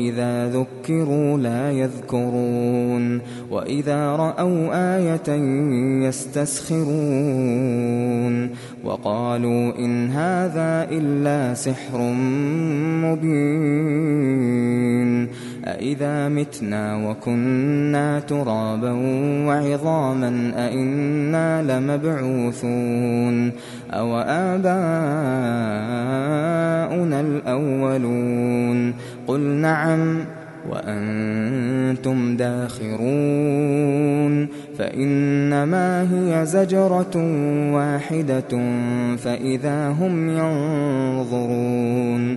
وإذا ذكروا لا يذكرون وإذا رأوا آية يستسخرون وقالوا إن هذا إلا سحر مبين أإذا متنا وكنا ترابا وعظاما أإنا لمبعوثون أو آباؤنا الأولون قل نعم وأنتم داخرون فإنما هي زجرة واحدة فإذا هم ينظرون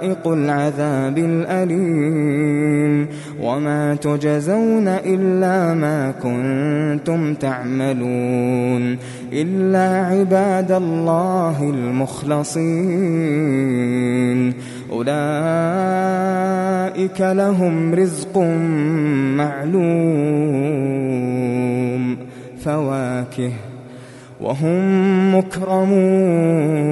لذائق العذاب الأليم وما تجزون إلا ما كنتم تعملون إلا عباد الله المخلصين أولئك لهم رزق معلوم فواكه وهم مكرمون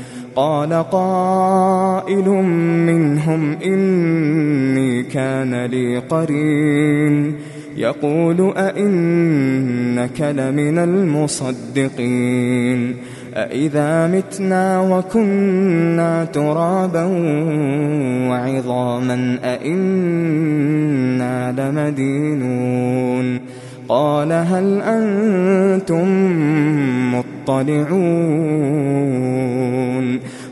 قال قائل منهم إني كان لي قرين. يقول أئنك لمن المصدقين. أإذا متنا وكنا ترابا وعظاما أئنا لمدينون. قال هل أنتم مطلعون؟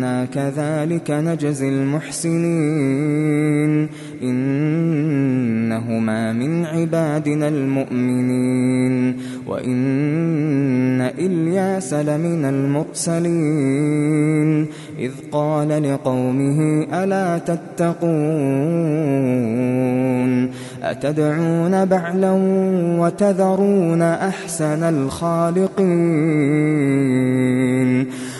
إنا كذلك نجزي المحسنين إنهما من عبادنا المؤمنين وإن إلياس لمن المرسلين إذ قال لقومه ألا تتقون أتدعون بعلا وتذرون أحسن الخالقين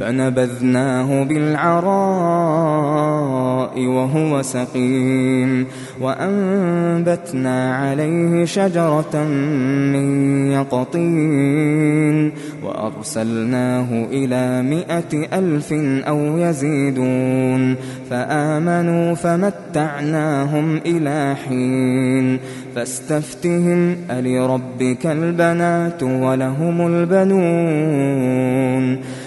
فنبذناه بالعراء وهو سقيم وأنبتنا عليه شجرة من يقطين وأرسلناه إلى مائة ألف أو يزيدون فآمنوا فمتعناهم إلى حين فاستفتهم ألربك البنات ولهم البنون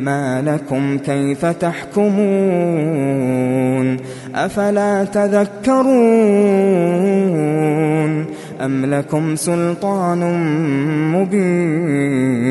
ما لكم كيف تحكمون أفلا تذكرون أم لكم سلطان مبين